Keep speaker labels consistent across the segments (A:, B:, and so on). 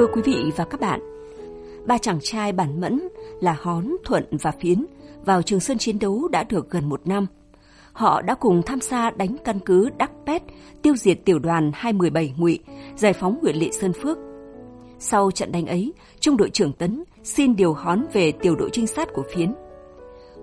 A: Thưa quý vị và các bạn, ba chàng trai bản mẫn là Hón, Thuận và Phiến vào Trường Sơn chiến đấu đã được gần một năm. Họ đã cùng tham gia đánh căn cứ Đắc Pét, tiêu diệt tiểu đoàn 217 ngụy, giải phóng huyện Lệ Sơn Phước. Sau trận đánh ấy, trung đội trưởng Tấn xin điều Hón về tiểu đội trinh sát của Phiến.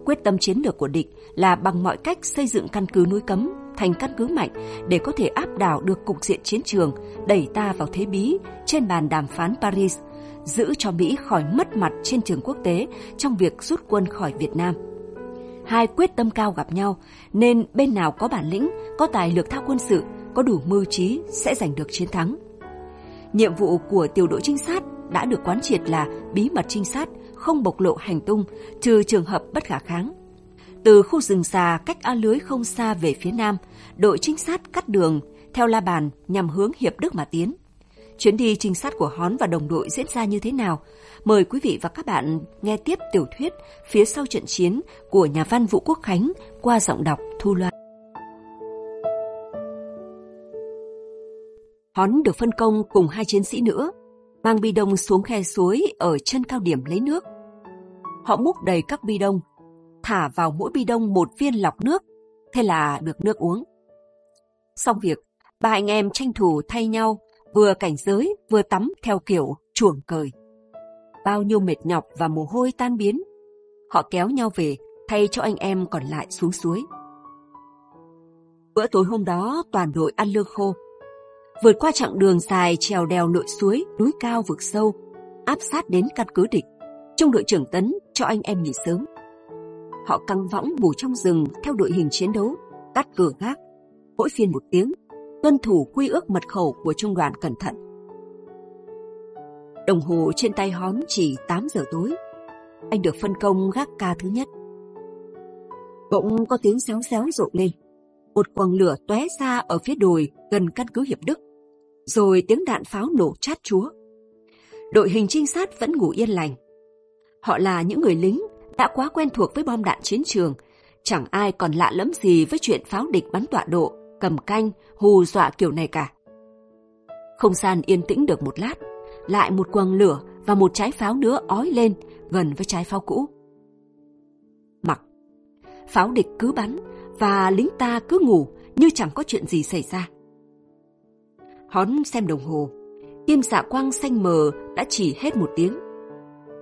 A: Quyết tâm chiến lược của địch là bằng mọi cách xây dựng căn cứ núi cấm thành căn cứ mạnh để có thể áp đảo được cục diện chiến trường, đẩy ta vào thế bí trên bàn đàm phán Paris, giữ cho Mỹ khỏi mất mặt trên trường quốc tế trong việc rút quân khỏi Việt Nam. Hai quyết tâm cao gặp nhau, nên bên nào có bản lĩnh, có tài lược thao quân sự, có đủ mưu trí sẽ giành được chiến thắng. Nhiệm vụ của tiểu đội trinh sát đã được quán triệt là bí mật trinh sát, không bộc lộ hành tung, trừ trường hợp bất khả kháng. Từ khu rừng xà cách A lưới không xa về phía nam, đội trinh sát cắt đường theo la bàn nhằm hướng Hiệp Đức mà tiến. Chuyến đi trinh sát của Hón và đồng đội diễn ra như thế nào? Mời quý vị và các bạn nghe tiếp tiểu thuyết phía sau trận chiến của nhà văn Vũ Quốc Khánh qua giọng đọc Thu Loan. Hón được phân công cùng hai chiến sĩ nữa, mang bi đông xuống khe suối ở chân cao điểm lấy nước. Họ múc đầy các bi đông thả vào mỗi bi đông một viên lọc nước, thế là được nước uống. Xong việc, ba anh em tranh thủ thay nhau, vừa cảnh giới vừa tắm theo kiểu chuồng cời. Bao nhiêu mệt nhọc và mồ hôi tan biến, họ kéo nhau về thay cho anh em còn lại xuống suối. Bữa tối hôm đó toàn đội ăn lương khô. Vượt qua chặng đường dài trèo đèo lội suối, núi cao vực sâu, áp sát đến căn cứ địch. Trung đội trưởng Tấn cho anh em nghỉ sớm. Họ căng võng bù trong rừng theo đội hình chiến đấu, cắt cửa gác, mỗi phiên một tiếng, tuân thủ quy ước mật khẩu của trung đoàn cẩn thận. Đồng hồ trên tay hóm chỉ 8 giờ tối. Anh được phân công gác ca thứ nhất. Bỗng có tiếng xéo xéo rộ lên. Một quầng lửa tóe ra ở phía đồi gần căn cứ Hiệp Đức. Rồi tiếng đạn pháo nổ chát chúa. Đội hình trinh sát vẫn ngủ yên lành. Họ là những người lính đã quá quen thuộc với bom đạn chiến trường, chẳng ai còn lạ lẫm gì với chuyện pháo địch bắn tọa độ, cầm canh, hù dọa kiểu này cả. Không gian yên tĩnh được một lát, lại một quầng lửa và một trái pháo nữa ói lên gần với trái pháo cũ. Mặc, pháo địch cứ bắn và lính ta cứ ngủ như chẳng có chuyện gì xảy ra. Hón xem đồng hồ, kim dạ quang xanh mờ đã chỉ hết một tiếng.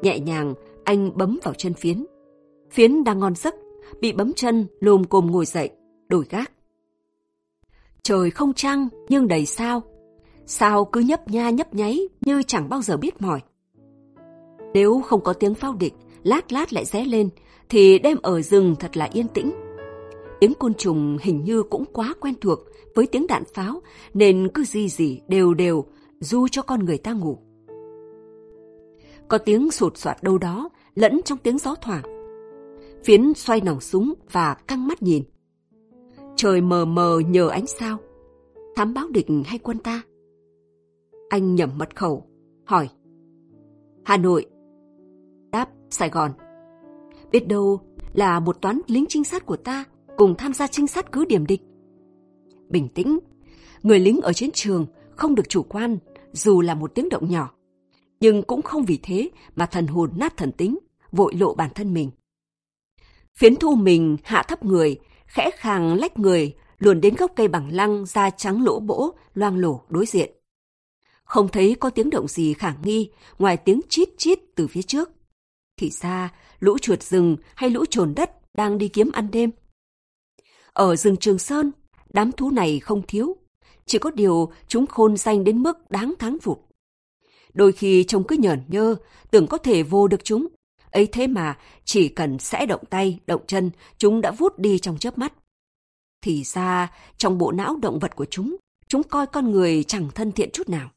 A: Nhẹ nhàng anh bấm vào chân Phiến. Phiến đang ngon giấc, bị bấm chân, lồm cồm ngồi dậy, đổi gác. Trời không trăng, nhưng đầy sao. Sao cứ nhấp nha nhấp nháy như chẳng bao giờ biết mỏi. Nếu không có tiếng pháo địch, lát lát lại ré lên, thì đêm ở rừng thật là yên tĩnh. Tiếng côn trùng hình như cũng quá quen thuộc với tiếng đạn pháo, nên cứ gì gì đều đều, du cho con người ta ngủ. Có tiếng sụt soạt đâu đó, lẫn trong tiếng gió thoảng. Phiến xoay nòng súng và căng mắt nhìn. Trời mờ mờ nhờ ánh sao. Thám báo địch hay quân ta? Anh nhẩm mật khẩu, hỏi. Hà Nội. Đáp, Sài Gòn. Biết đâu là một toán lính trinh sát của ta cùng tham gia trinh sát cứ điểm địch. Bình tĩnh, người lính ở chiến trường không được chủ quan dù là một tiếng động nhỏ nhưng cũng không vì thế mà thần hồn nát thần tính, vội lộ bản thân mình. Phiến thu mình hạ thấp người, khẽ khàng lách người, luồn đến gốc cây bằng lăng da trắng lỗ bỗ, loang lổ đối diện. Không thấy có tiếng động gì khả nghi ngoài tiếng chít chít từ phía trước. Thì ra, lũ chuột rừng hay lũ trồn đất đang đi kiếm ăn đêm. Ở rừng Trường Sơn, đám thú này không thiếu. Chỉ có điều chúng khôn danh đến mức đáng thắng phục. Đôi khi trông cứ nhởn nhơ, tưởng có thể vô được chúng. Ấy thế mà, chỉ cần sẽ động tay, động chân, chúng đã vút đi trong chớp mắt. Thì ra, trong bộ não động vật của chúng, chúng coi con người chẳng thân thiện chút nào.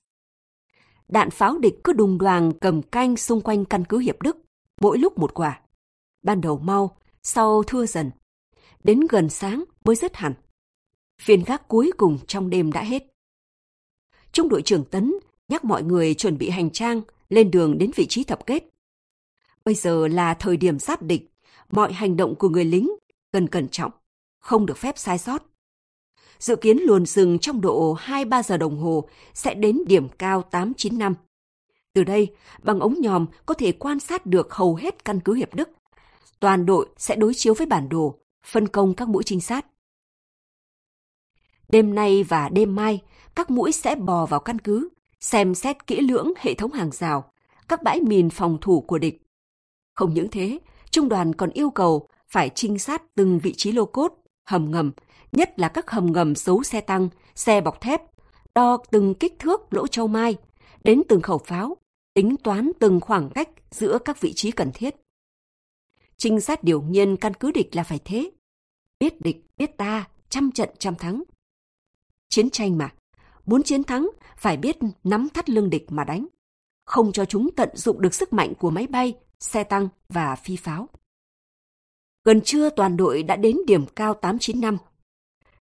A: Đạn pháo địch cứ đùng đoàn cầm canh xung quanh căn cứ Hiệp Đức, mỗi lúc một quả. Ban đầu mau, sau thưa dần. Đến gần sáng mới dứt hẳn. Phiên gác cuối cùng trong đêm đã hết. Trung đội trưởng Tấn nhắc mọi người chuẩn bị hành trang, lên đường đến vị trí tập kết. Bây giờ là thời điểm giáp địch, mọi hành động của người lính cần cẩn trọng, không được phép sai sót. Dự kiến luồn rừng trong độ 2-3 giờ đồng hồ sẽ đến điểm cao 8-9 năm. Từ đây, bằng ống nhòm có thể quan sát được hầu hết căn cứ Hiệp Đức. Toàn đội sẽ đối chiếu với bản đồ, phân công các mũi trinh sát. Đêm nay và đêm mai, các mũi sẽ bò vào căn cứ, xem xét kỹ lưỡng hệ thống hàng rào, các bãi mìn phòng thủ của địch. Không những thế, trung đoàn còn yêu cầu phải trinh sát từng vị trí lô cốt, hầm ngầm, nhất là các hầm ngầm giấu xe tăng, xe bọc thép, đo từng kích thước lỗ châu mai, đến từng khẩu pháo, tính toán từng khoảng cách giữa các vị trí cần thiết. Trinh sát điều nhiên căn cứ địch là phải thế. Biết địch, biết ta, trăm trận trăm thắng. Chiến tranh mà, muốn chiến thắng phải biết nắm thắt lưng địch mà đánh, không cho chúng tận dụng được sức mạnh của máy bay, xe tăng và phi pháo. Gần trưa toàn đội đã đến điểm cao 895.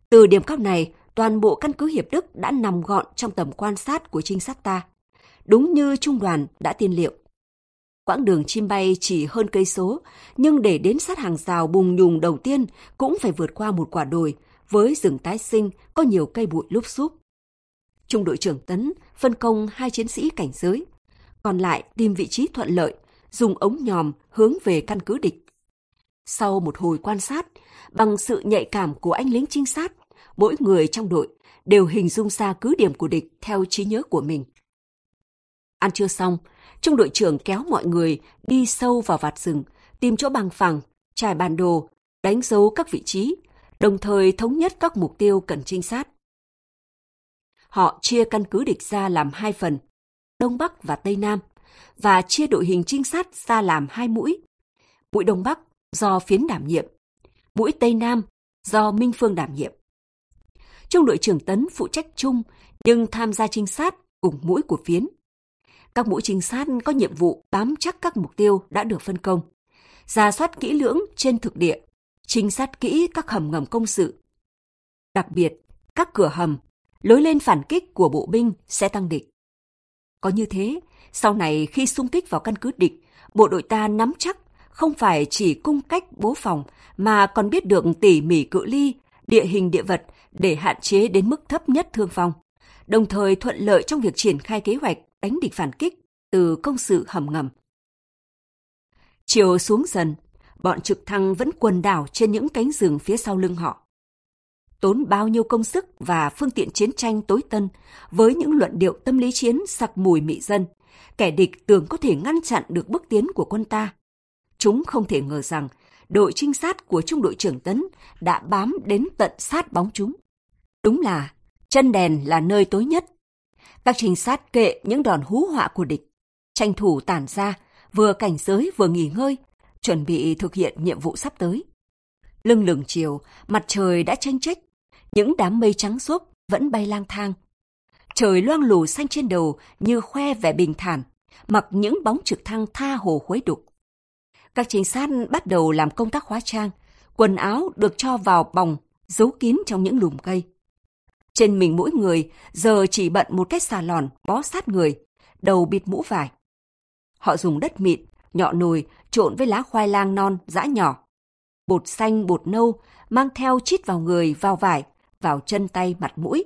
A: Từ điểm cao này, toàn bộ căn cứ Hiệp Đức đã nằm gọn trong tầm quan sát của trinh sát ta, đúng như trung đoàn đã tiên liệu. Quãng đường chim bay chỉ hơn cây số, nhưng để đến sát hàng rào bùng nhùng đầu tiên cũng phải vượt qua một quả đồi với rừng tái sinh có nhiều cây bụi lúp xúp. Trung đội trưởng Tấn phân công hai chiến sĩ cảnh giới, còn lại tìm vị trí thuận lợi, dùng ống nhòm hướng về căn cứ địch. Sau một hồi quan sát, bằng sự nhạy cảm của anh lính trinh sát, mỗi người trong đội đều hình dung ra cứ điểm của địch theo trí nhớ của mình. Ăn trưa xong, trung đội trưởng kéo mọi người đi sâu vào vạt rừng, tìm chỗ bằng phẳng, trải bản đồ, đánh dấu các vị trí, đồng thời thống nhất các mục tiêu cần trinh sát. Họ chia căn cứ địch ra làm hai phần, Đông Bắc và Tây Nam, và chia đội hình trinh sát ra làm hai mũi. Mũi Đông Bắc do phiến đảm nhiệm, mũi Tây Nam do Minh Phương đảm nhiệm. Trung đội trưởng Tấn phụ trách chung nhưng tham gia trinh sát cùng mũi của phiến. Các mũi trinh sát có nhiệm vụ bám chắc các mục tiêu đã được phân công, ra soát kỹ lưỡng trên thực địa, trinh sát kỹ các hầm ngầm công sự. Đặc biệt, các cửa hầm, lối lên phản kích của bộ binh sẽ tăng địch. Có như thế, sau này khi xung kích vào căn cứ địch, bộ đội ta nắm chắc không phải chỉ cung cách bố phòng mà còn biết được tỉ mỉ cự ly, địa hình địa vật để hạn chế đến mức thấp nhất thương vong, đồng thời thuận lợi trong việc triển khai kế hoạch đánh địch phản kích từ công sự hầm ngầm. Chiều xuống dần, bọn trực thăng vẫn quần đảo trên những cánh rừng phía sau lưng họ. Tốn bao nhiêu công sức và phương tiện chiến tranh tối tân với những luận điệu tâm lý chiến sặc mùi mị dân, kẻ địch tưởng có thể ngăn chặn được bước tiến của quân ta. Chúng không thể ngờ rằng đội trinh sát của trung đội trưởng Tấn đã bám đến tận sát bóng chúng. Đúng là chân đèn là nơi tối nhất. Các trinh sát kệ những đòn hú họa của địch, tranh thủ tản ra, vừa cảnh giới vừa nghỉ ngơi, chuẩn bị thực hiện nhiệm vụ sắp tới. Lưng lừng chiều, mặt trời đã tranh trách, những đám mây trắng xốp vẫn bay lang thang. Trời loang lù xanh trên đầu như khoe vẻ bình thản, mặc những bóng trực thăng tha hồ khuấy đục. Các trinh sát bắt đầu làm công tác hóa trang, quần áo được cho vào bòng, giấu kín trong những lùm cây. Trên mình mỗi người giờ chỉ bận một cái xà lòn bó sát người, đầu bịt mũ vải. Họ dùng đất mịn, nhọ nồi trộn với lá khoai lang non giã nhỏ. Bột xanh, bột nâu mang theo chít vào người, vào vải, vào chân tay mặt mũi.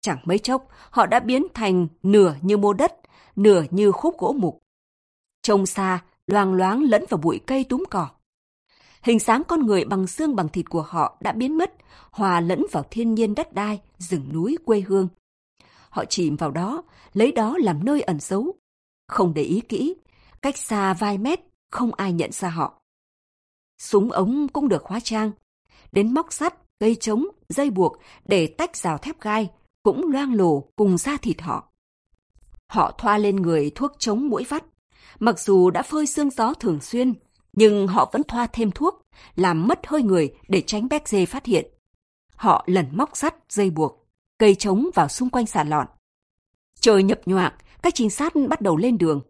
A: Chẳng mấy chốc, họ đã biến thành nửa như mô đất, nửa như khúc gỗ mục. Trông xa, loang loáng lẫn vào bụi cây túm cỏ. Hình dáng con người bằng xương bằng thịt của họ đã biến mất, hòa lẫn vào thiên nhiên đất đai, rừng núi quê hương. Họ chìm vào đó, lấy đó làm nơi ẩn giấu. Không để ý kỹ, cách xa vài mét, không ai nhận ra họ. Súng ống cũng được hóa trang. Đến móc sắt, gây trống, dây buộc để tách rào thép gai, cũng loang lổ cùng da thịt họ. Họ thoa lên người thuốc chống mũi vắt, Mặc dù đã phơi xương gió thường xuyên, nhưng họ vẫn thoa thêm thuốc, làm mất hơi người để tránh béc dê phát hiện. Họ lần móc sắt, dây buộc, cây trống vào xung quanh xà lọn. Trời nhập nhoạng, các trinh sát bắt đầu lên đường.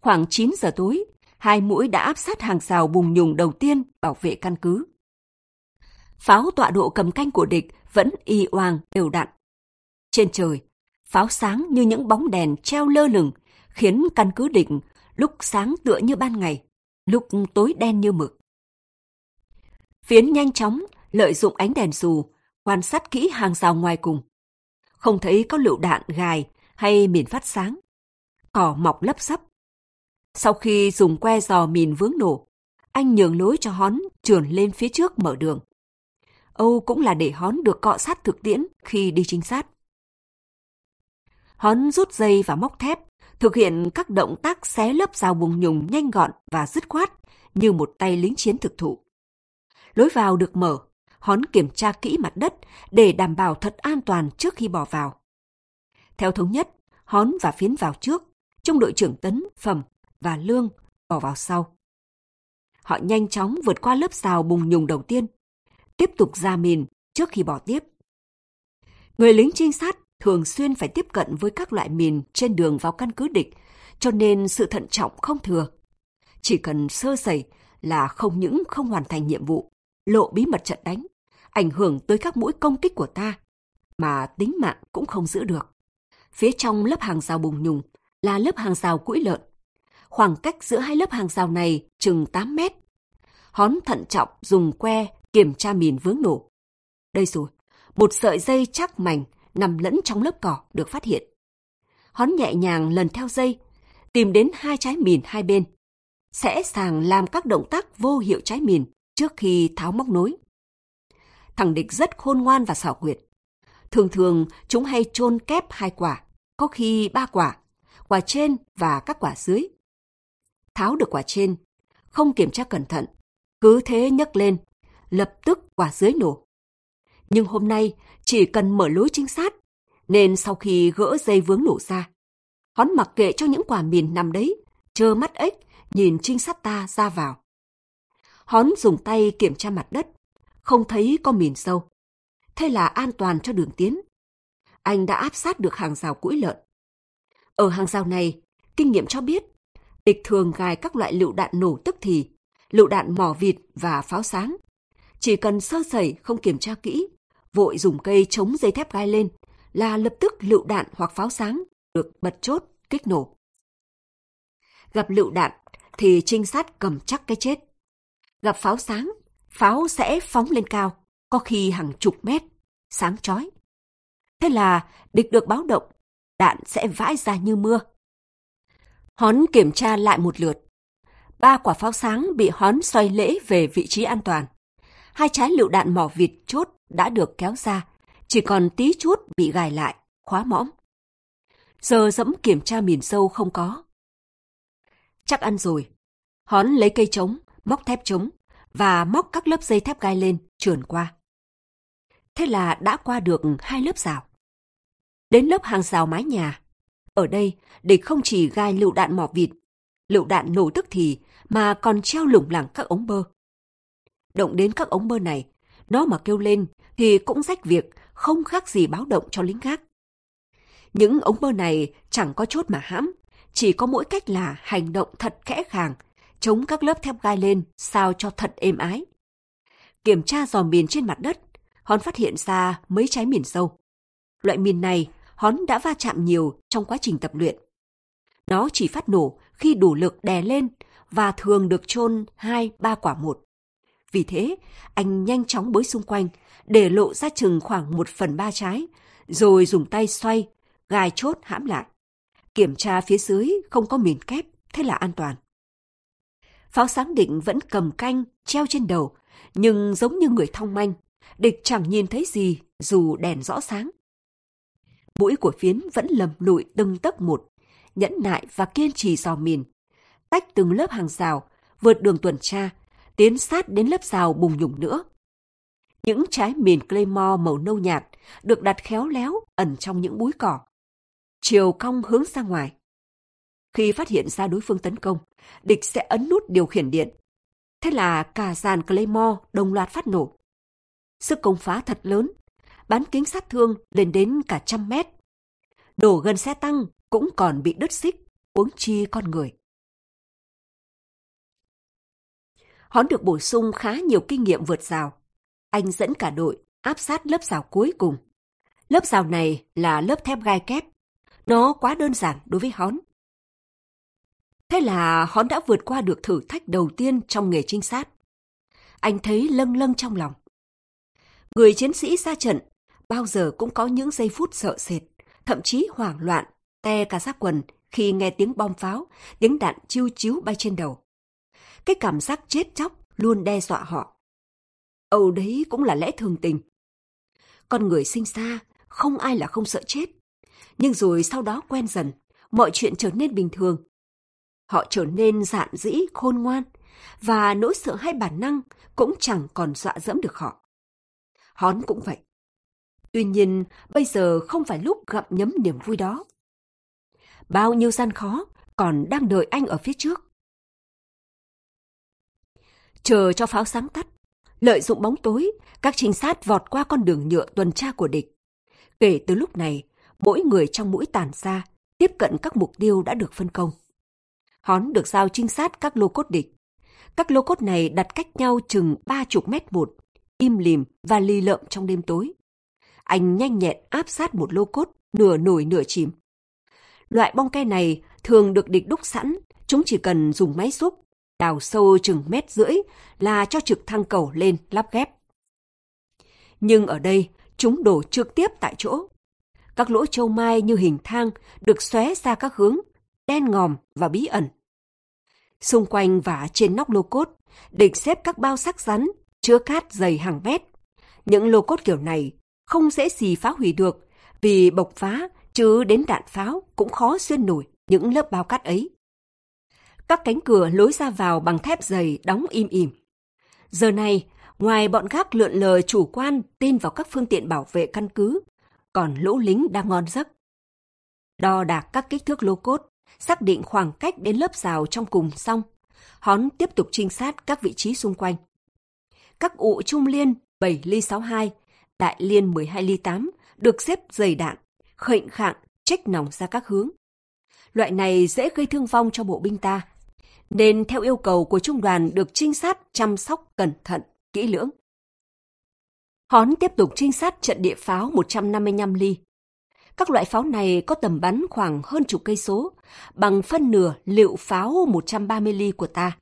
A: Khoảng 9 giờ tối, hai mũi đã áp sát hàng rào bùng nhùng đầu tiên bảo vệ căn cứ. Pháo tọa độ cầm canh của địch vẫn y oang đều đặn. Trên trời, pháo sáng như những bóng đèn treo lơ lửng, khiến căn cứ định lúc sáng tựa như ban ngày, lúc tối đen như mực. Phiến nhanh chóng, lợi dụng ánh đèn dù, quan sát kỹ hàng rào ngoài cùng. Không thấy có lựu đạn gài hay mìn phát sáng. cỏ mọc lấp sấp. Sau khi dùng que dò mìn vướng nổ, anh nhường lối cho hón trườn lên phía trước mở đường. Âu cũng là để hón được cọ sát thực tiễn khi đi trinh sát. Hón rút dây và móc thép, thực hiện các động tác xé lớp rào bùng nhùng nhanh gọn và dứt khoát như một tay lính chiến thực thụ. Lối vào được mở, hón kiểm tra kỹ mặt đất để đảm bảo thật an toàn trước khi bỏ vào. Theo thống nhất, hón và phiến vào trước, trung đội trưởng tấn, phẩm và lương bỏ vào sau. Họ nhanh chóng vượt qua lớp rào bùng nhùng đầu tiên, tiếp tục ra mìn trước khi bỏ tiếp. Người lính trinh sát thường xuyên phải tiếp cận với các loại mìn trên đường vào căn cứ địch, cho nên sự thận trọng không thừa. Chỉ cần sơ sẩy là không những không hoàn thành nhiệm vụ, lộ bí mật trận đánh, ảnh hưởng tới các mũi công kích của ta, mà tính mạng cũng không giữ được. Phía trong lớp hàng rào bùng nhùng là lớp hàng rào cũi lợn. Khoảng cách giữa hai lớp hàng rào này chừng 8 mét. Hón thận trọng dùng que kiểm tra mìn vướng nổ. Đây rồi, một sợi dây chắc mảnh nằm lẫn trong lớp cỏ được phát hiện. Hón nhẹ nhàng lần theo dây, tìm đến hai trái mìn hai bên. Sẽ sàng làm các động tác vô hiệu trái mìn trước khi tháo móc nối. Thằng địch rất khôn ngoan và xảo quyệt. Thường thường chúng hay chôn kép hai quả, có khi ba quả, quả trên và các quả dưới. Tháo được quả trên, không kiểm tra cẩn thận, cứ thế nhấc lên, lập tức quả dưới nổ. Nhưng hôm nay chỉ cần mở lối trinh sát, nên sau khi gỡ dây vướng nổ ra, hón mặc kệ cho những quả mìn nằm đấy, trơ mắt ếch nhìn trinh sát ta ra vào. Hón dùng tay kiểm tra mặt đất, không thấy có mìn sâu. Thế là an toàn cho đường tiến. Anh đã áp sát được hàng rào củi lợn. Ở hàng rào này, kinh nghiệm cho biết, địch thường gài các loại lựu đạn nổ tức thì, lựu đạn mỏ vịt và pháo sáng. Chỉ cần sơ sẩy không kiểm tra kỹ, vội dùng cây chống dây thép gai lên là lập tức lựu đạn hoặc pháo sáng được bật chốt, kích nổ. Gặp lựu đạn thì trinh sát cầm chắc cái chết. Gặp pháo sáng, pháo sẽ phóng lên cao, có khi hàng chục mét, sáng chói. Thế là địch được báo động, đạn sẽ vãi ra như mưa. Hón kiểm tra lại một lượt. Ba quả pháo sáng bị hón xoay lễ về vị trí an toàn. Hai trái lựu đạn mỏ vịt chốt đã được kéo ra, chỉ còn tí chút bị gài lại, khóa mõm. Giờ dẫm kiểm tra mìn sâu không có. Chắc ăn rồi. Hón lấy cây trống, móc thép trống và móc các lớp dây thép gai lên, trườn qua. Thế là đã qua được hai lớp rào. Đến lớp hàng rào mái nhà. Ở đây, địch không chỉ gai lựu đạn mỏ vịt, lựu đạn nổ tức thì mà còn treo lủng lẳng các ống bơ. Động đến các ống bơ này, nó mà kêu lên thì cũng rách việc, không khác gì báo động cho lính gác. Những ống bơ này chẳng có chốt mà hãm, chỉ có mỗi cách là hành động thật khẽ khàng, chống các lớp thép gai lên sao cho thật êm ái. Kiểm tra dò mìn trên mặt đất, Hón phát hiện ra mấy trái mìn sâu. Loại mìn này Hón đã va chạm nhiều trong quá trình tập luyện. Nó chỉ phát nổ khi đủ lực đè lên và thường được chôn hai ba quả một. Vì thế, anh nhanh chóng bới xung quanh, để lộ ra chừng khoảng một phần ba trái, rồi dùng tay xoay, gài chốt hãm lại. Kiểm tra phía dưới không có mìn kép, thế là an toàn. Pháo sáng định vẫn cầm canh, treo trên đầu, nhưng giống như người thông manh, địch chẳng nhìn thấy gì dù đèn rõ sáng. Mũi của phiến vẫn lầm lụi từng tấc một, nhẫn nại và kiên trì dò mìn, tách từng lớp hàng rào, vượt đường tuần tra, tiến sát đến lớp rào bùng nhùng nữa. Những trái mìn Claymore màu nâu nhạt được đặt khéo léo ẩn trong những búi cỏ. Chiều cong hướng ra ngoài. Khi phát hiện ra đối phương tấn công, địch sẽ ấn nút điều khiển điện. Thế là cả dàn Claymore đồng loạt phát nổ. Sức công phá thật lớn, bán kính sát thương lên đến cả trăm mét. Đổ gần xe tăng cũng còn bị đứt xích, uống chi con người. Hón được bổ sung khá nhiều kinh nghiệm vượt rào. Anh dẫn cả đội áp sát lớp rào cuối cùng. Lớp rào này là lớp thép gai kép. Nó quá đơn giản đối với Hón. Thế là Hón đã vượt qua được thử thách đầu tiên trong nghề trinh sát. Anh thấy lâng lâng trong lòng. Người chiến sĩ ra trận bao giờ cũng có những giây phút sợ sệt, thậm chí hoảng loạn, te cả giáp quần khi nghe tiếng bom pháo, tiếng đạn chiêu chiếu bay trên đầu. Cái cảm giác chết chóc luôn đe dọa họ. Âu đấy cũng là lẽ thường tình. Con người sinh ra, không ai là không sợ chết. Nhưng rồi sau đó quen dần, mọi chuyện trở nên bình thường. Họ trở nên dạn dĩ, khôn ngoan, và nỗi sợ hay bản năng cũng chẳng còn dọa dẫm được họ. Hón cũng vậy. Tuy nhiên, bây giờ không phải lúc gặm nhấm niềm vui đó. Bao nhiêu gian khó còn đang đợi anh ở phía trước. Chờ cho pháo sáng tắt, lợi dụng bóng tối, các trinh sát vọt qua con đường nhựa tuần tra của địch. Kể từ lúc này, mỗi người trong mũi tàn ra, tiếp cận các mục tiêu đã được phân công. Hón được giao trinh sát các lô cốt địch. Các lô cốt này đặt cách nhau chừng ba chục mét một, im lìm và lì lợm trong đêm tối. Anh nhanh nhẹn áp sát một lô cốt, nửa nổi nửa chìm. Loại bong ke này thường được địch đúc sẵn, chúng chỉ cần dùng máy xúc, đào sâu chừng mét rưỡi là cho trực thăng cầu lên lắp ghép. Nhưng ở đây, chúng đổ trực tiếp tại chỗ. Các lỗ châu mai như hình thang được xóe ra các hướng, đen ngòm và bí ẩn. Xung quanh và trên nóc lô cốt, địch xếp các bao sắc rắn, chứa cát dày hàng mét. Những lô cốt kiểu này không dễ gì phá hủy được vì bộc phá chứ đến đạn pháo cũng khó xuyên nổi những lớp bao cát ấy. Các cánh cửa lối ra vào bằng thép dày đóng im ỉm. Giờ này, ngoài bọn gác lượn lờ chủ quan tin vào các phương tiện bảo vệ căn cứ, còn lũ lính đang ngon giấc. Đo đạc các kích thước lô cốt, xác định khoảng cách đến lớp rào trong cùng xong, Hón tiếp tục trinh sát các vị trí xung quanh. Các ụ trung liên 7 ly 62, đại liên 12 ly 8 được xếp dày đạn, khệnh khạng, trách nòng ra các hướng. Loại này dễ gây thương vong cho bộ binh ta, nên theo yêu cầu của trung đoàn được trinh sát chăm sóc cẩn thận, kỹ lưỡng. Hón tiếp tục trinh sát trận địa pháo 155 ly. Các loại pháo này có tầm bắn khoảng hơn chục cây số, bằng phân nửa liệu pháo 130 ly của ta.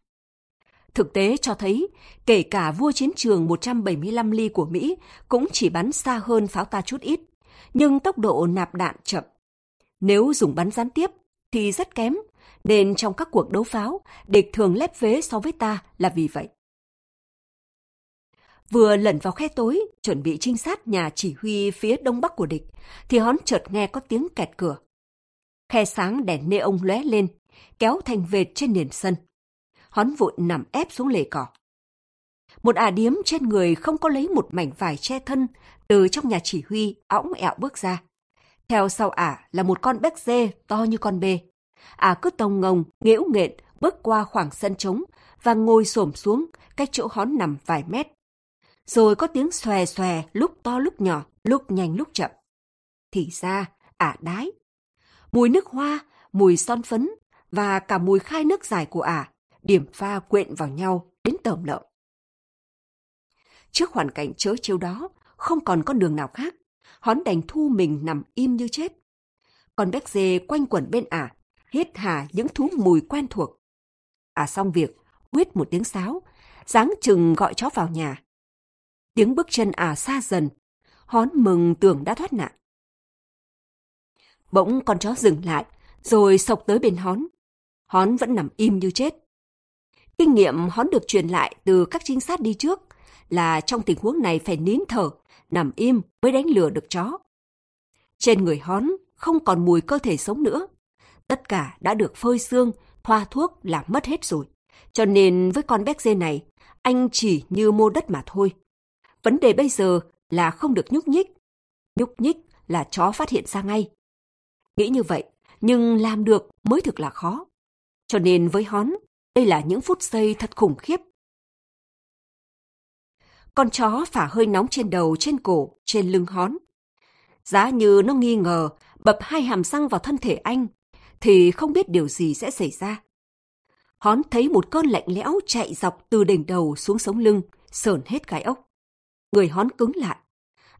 A: Thực tế cho thấy, kể cả vua chiến trường 175 ly của Mỹ cũng chỉ bắn xa hơn pháo ta chút ít, nhưng tốc độ nạp đạn chậm. Nếu dùng bắn gián tiếp thì rất kém, nên trong các cuộc đấu pháo, địch thường lép vế so với ta là vì vậy. Vừa lẩn vào khe tối, chuẩn bị trinh sát nhà chỉ huy phía đông bắc của địch, thì hón chợt nghe có tiếng kẹt cửa. Khe sáng đèn nê ông lóe lên, kéo thành vệt trên nền sân. Hón vội nằm ép xuống lề cỏ. Một ả điếm trên người không có lấy một mảnh vải che thân từ trong nhà chỉ huy õng ẹo bước ra. Theo sau ả là một con béc dê to như con bê. Ả cứ tông ngồng, nghễu nghện bước qua khoảng sân trống và ngồi xổm xuống cách chỗ hón nằm vài mét rồi có tiếng xòe xòe lúc to lúc nhỏ, lúc nhanh lúc chậm. Thì ra, ả đái. Mùi nước hoa, mùi son phấn và cả mùi khai nước dài của ả, điểm pha quyện vào nhau đến tởm lợm. Trước hoàn cảnh chớ chiêu đó, không còn con đường nào khác, hón đành thu mình nằm im như chết. Còn béc dê quanh quẩn bên ả, hít hà những thú mùi quen thuộc. À xong việc, huyết một tiếng sáo, dáng chừng gọi chó vào nhà. Tiếng bước chân à xa dần, hón mừng tưởng đã thoát nạn. Bỗng con chó dừng lại, rồi sộc tới bên hón. Hón vẫn nằm im như chết. Kinh nghiệm hón được truyền lại từ các trinh sát đi trước là trong tình huống này phải nín thở, nằm im mới đánh lừa được chó. Trên người hón không còn mùi cơ thể sống nữa. Tất cả đã được phơi xương, thoa thuốc là mất hết rồi. Cho nên với con béc dê này, anh chỉ như mô đất mà thôi. Vấn đề bây giờ là không được nhúc nhích. Nhúc nhích là chó phát hiện ra ngay. Nghĩ như vậy, nhưng làm được mới thực là khó. Cho nên với hón, đây là những phút giây thật khủng khiếp. Con chó phả hơi nóng trên đầu, trên cổ, trên lưng hón. Giá như nó nghi ngờ bập hai hàm răng vào thân thể anh, thì không biết điều gì sẽ xảy ra. Hón thấy một cơn lạnh lẽo chạy dọc từ đỉnh đầu xuống sống lưng, sờn hết gai ốc. Người hón cứng lại.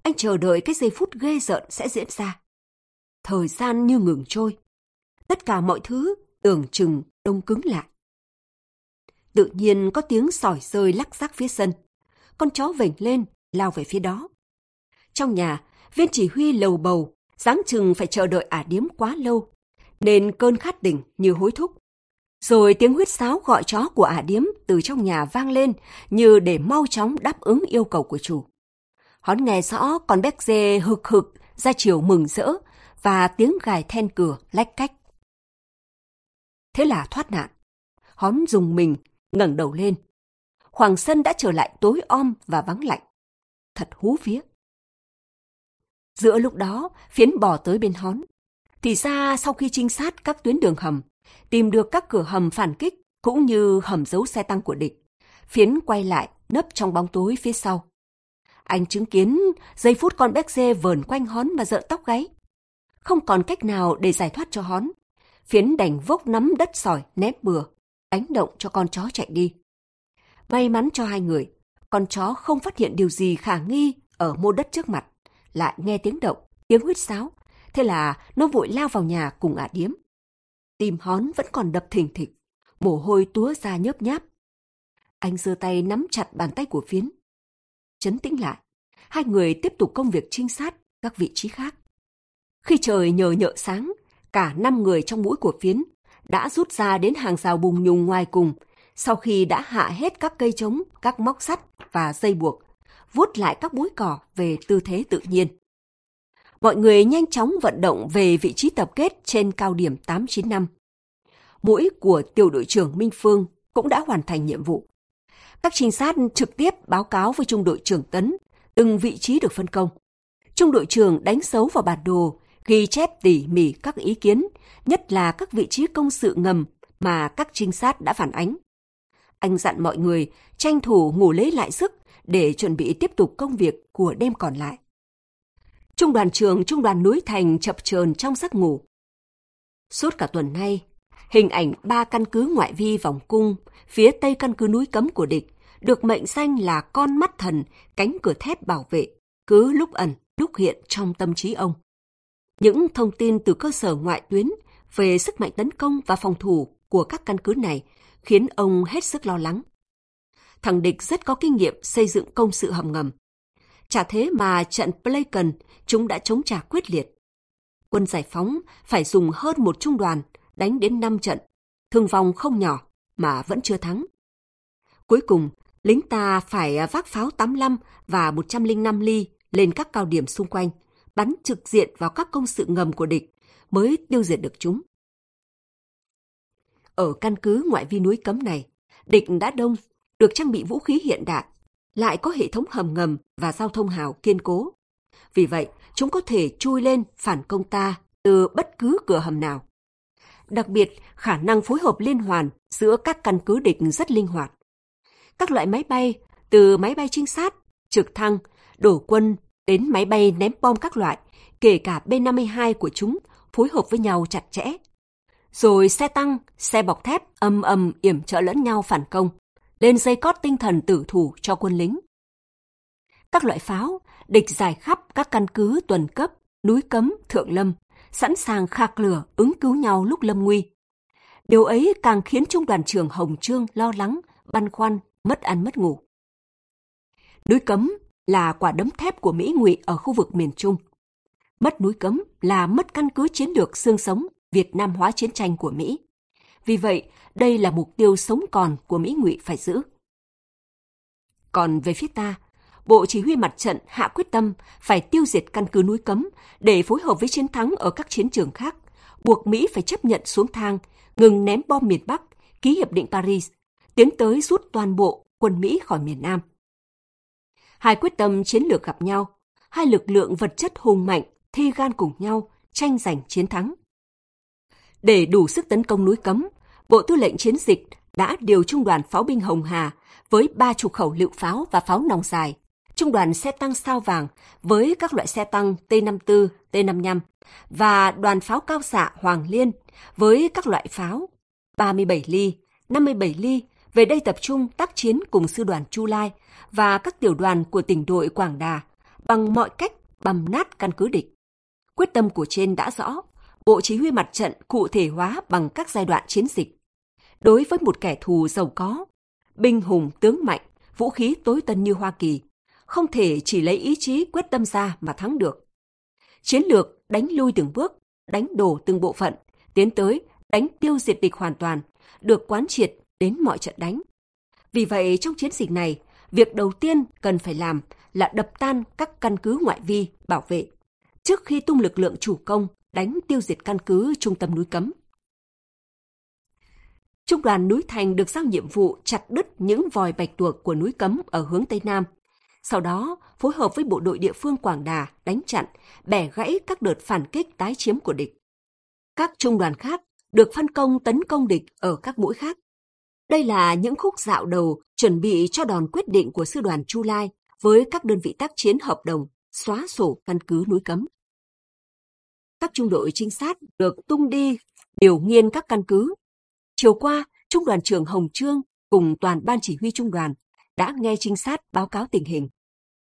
A: Anh chờ đợi cái giây phút ghê rợn sẽ diễn ra. Thời gian như ngừng trôi. Tất cả mọi thứ tưởng chừng đông cứng lại. Tự nhiên có tiếng sỏi rơi lắc rắc phía sân. Con chó vểnh lên, lao về phía đó. Trong nhà, viên chỉ huy lầu bầu, dáng chừng phải chờ đợi ả điếm quá lâu nên cơn khát đỉnh như hối thúc. Rồi tiếng huyết sáo gọi chó của ả điếm từ trong nhà vang lên như để mau chóng đáp ứng yêu cầu của chủ. Hón nghe rõ con béc dê hực hực ra chiều mừng rỡ và tiếng gài then cửa lách cách. Thế là thoát nạn. Hón dùng mình, ngẩng đầu lên. Hoàng sân đã trở lại tối om và vắng lạnh. Thật hú vía. Giữa lúc đó, phiến bò tới bên hón. Thì ra sau khi trinh sát các tuyến đường hầm, tìm được các cửa hầm phản kích cũng như hầm giấu xe tăng của địch, phiến quay lại nấp trong bóng tối phía sau. Anh chứng kiến giây phút con béc dê vờn quanh hón mà rợn tóc gáy. Không còn cách nào để giải thoát cho hón. Phiến đành vốc nắm đất sỏi ném bừa, đánh động cho con chó chạy đi. May mắn cho hai người, con chó không phát hiện điều gì khả nghi ở mô đất trước mặt, lại nghe tiếng động, tiếng huyết sáo. Thế là nó vội lao vào nhà cùng ả điếm. Tim hón vẫn còn đập thình thịch, mồ hôi túa ra nhớp nháp. Anh giơ tay nắm chặt bàn tay của phiến. Chấn tĩnh lại, hai người tiếp tục công việc trinh sát các vị trí khác. Khi trời nhờ nhợ sáng, cả năm người trong mũi của phiến đã rút ra đến hàng rào bùng nhùng ngoài cùng sau khi đã hạ hết các cây trống, các móc sắt và dây buộc, vuốt lại các búi cỏ về tư thế tự nhiên. Mọi người nhanh chóng vận động về vị trí tập kết trên cao điểm 895. Mũi của tiểu đội trưởng Minh Phương cũng đã hoàn thành nhiệm vụ. Các trinh sát trực tiếp báo cáo với trung đội trưởng Tấn từng vị trí được phân công. Trung đội trưởng đánh dấu vào bản đồ, ghi chép tỉ mỉ các ý kiến, nhất là các vị trí công sự ngầm mà các trinh sát đã phản ánh. Anh dặn mọi người tranh thủ ngủ lấy lại sức để chuẩn bị tiếp tục công việc của đêm còn lại. Trung đoàn trường Trung đoàn núi Thành chập chờn trong giấc ngủ. Suốt cả tuần nay, hình ảnh ba căn cứ ngoại vi vòng cung phía tây căn cứ núi cấm của địch được mệnh danh là con mắt thần, cánh cửa thép bảo vệ, cứ lúc ẩn, lúc hiện trong tâm trí ông. Những thông tin từ cơ sở ngoại tuyến về sức mạnh tấn công và phòng thủ của các căn cứ này khiến ông hết sức lo lắng. Thằng địch rất có kinh nghiệm xây dựng công sự hầm ngầm. Chả thế mà trận Playcon chúng đã chống trả quyết liệt. Quân giải phóng phải dùng hơn một trung đoàn đánh đến 5 trận, thương vong không nhỏ mà vẫn chưa thắng. Cuối cùng, lính ta phải à, vác pháo 85 và 105 ly lên các cao điểm xung quanh, bắn trực diện vào các công sự ngầm của địch mới tiêu diệt được chúng. Ở căn cứ ngoại vi núi cấm này, địch đã đông, được trang bị vũ khí hiện đại, lại có hệ thống hầm ngầm và giao thông hào kiên cố. Vì vậy, chúng có thể chui lên phản công ta từ bất cứ cửa hầm nào. Đặc biệt, khả năng phối hợp liên hoàn giữa các căn cứ địch rất linh hoạt. Các loại máy bay, từ máy bay trinh sát, trực thăng, đổ quân đến máy bay ném bom các loại, kể cả B-52 của chúng, phối hợp với nhau chặt chẽ. Rồi xe tăng, xe bọc thép âm ầm yểm trợ lẫn nhau phản công, lên dây cót tinh thần tử thủ cho quân lính. Các loại pháo, địch giải khắp các căn cứ tuần cấp, núi cấm, thượng lâm, sẵn sàng khạc lửa ứng cứu nhau lúc lâm nguy. Điều ấy càng khiến trung đoàn trưởng Hồng Trương lo lắng, băn khoăn, mất ăn mất ngủ. Núi cấm là quả đấm thép của Mỹ ngụy ở khu vực miền Trung. Mất núi cấm là mất căn cứ chiến lược xương sống Việt Nam hóa chiến tranh của Mỹ. Vì vậy, đây là mục tiêu sống còn của Mỹ ngụy phải giữ. Còn về phía ta, Bộ Chỉ huy Mặt trận hạ quyết tâm phải tiêu diệt căn cứ núi cấm để phối hợp với chiến thắng ở các chiến trường khác, buộc Mỹ phải chấp nhận xuống thang, ngừng ném bom miền Bắc, ký hiệp định Paris, tiến tới rút toàn bộ quân Mỹ khỏi miền Nam. Hai quyết tâm chiến lược gặp nhau, hai lực lượng vật chất hùng mạnh, thi gan cùng nhau, tranh giành chiến thắng. Để đủ sức tấn công núi cấm, Bộ Tư lệnh Chiến dịch đã điều trung đoàn pháo binh Hồng Hà với ba chục khẩu lựu pháo và pháo nòng dài, trung đoàn xe tăng sao vàng với các loại xe tăng T-54, T-55 và đoàn pháo cao xạ Hoàng Liên với các loại pháo 37 ly, 57 ly về đây tập trung tác chiến cùng sư đoàn Chu Lai và các tiểu đoàn của tỉnh đội Quảng Đà bằng mọi cách bầm nát căn cứ địch. Quyết tâm của trên đã rõ, Bộ Chỉ huy mặt trận cụ thể hóa bằng các giai đoạn chiến dịch. Đối với một kẻ thù giàu có, binh hùng tướng mạnh, vũ khí tối tân như Hoa Kỳ, không thể chỉ lấy ý chí quyết tâm ra mà thắng được. Chiến lược đánh lui từng bước, đánh đổ từng bộ phận, tiến tới đánh tiêu diệt địch hoàn toàn, được quán triệt đến mọi trận đánh. Vì vậy, trong chiến dịch này, việc đầu tiên cần phải làm là đập tan các căn cứ ngoại vi bảo vệ, trước khi tung lực lượng chủ công đánh tiêu diệt căn cứ trung tâm núi cấm. Trung đoàn núi Thành được giao nhiệm vụ chặt đứt những vòi bạch tuộc của núi cấm ở hướng Tây Nam. Sau đó, phối hợp với bộ đội địa phương Quảng Đà đánh chặn, bẻ gãy các đợt phản kích tái chiếm của địch. Các trung đoàn khác được phân công tấn công địch ở các mũi khác. Đây là những khúc dạo đầu chuẩn bị cho đòn quyết định của sư đoàn Chu Lai với các đơn vị tác chiến hợp đồng xóa sổ căn cứ núi cấm. Các trung đội trinh sát được tung đi điều nghiên các căn cứ. Chiều qua, Trung đoàn trưởng Hồng Trương cùng toàn ban chỉ huy trung đoàn đã nghe trinh sát báo cáo tình hình.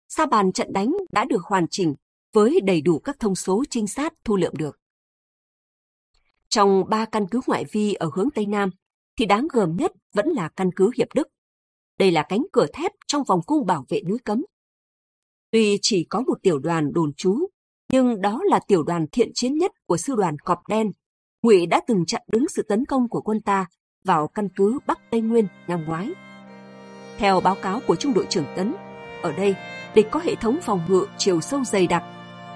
A: Sa bàn trận đánh đã được hoàn chỉnh với đầy đủ các thông số trinh sát thu lượm được. Trong ba căn cứ ngoại vi ở hướng Tây Nam, thì đáng gờm nhất vẫn là căn cứ Hiệp Đức. Đây là cánh cửa thép trong vòng cung bảo vệ núi cấm. Tuy chỉ có một tiểu đoàn đồn trú, nhưng đó là tiểu đoàn thiện chiến nhất của sư đoàn Cọp Đen. Ngụy đã từng chặn đứng sự tấn công của quân ta vào căn cứ Bắc Tây Nguyên năm ngoái. Theo báo cáo của trung đội trưởng Tấn, ở đây địch có hệ thống phòng ngự chiều sâu dày đặc,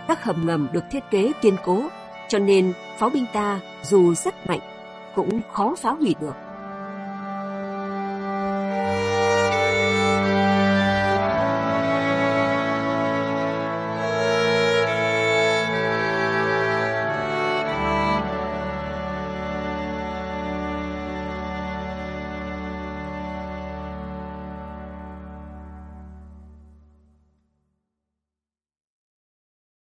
A: các hầm ngầm được thiết kế kiên cố, cho nên pháo binh ta dù rất mạnh cũng khó phá hủy được.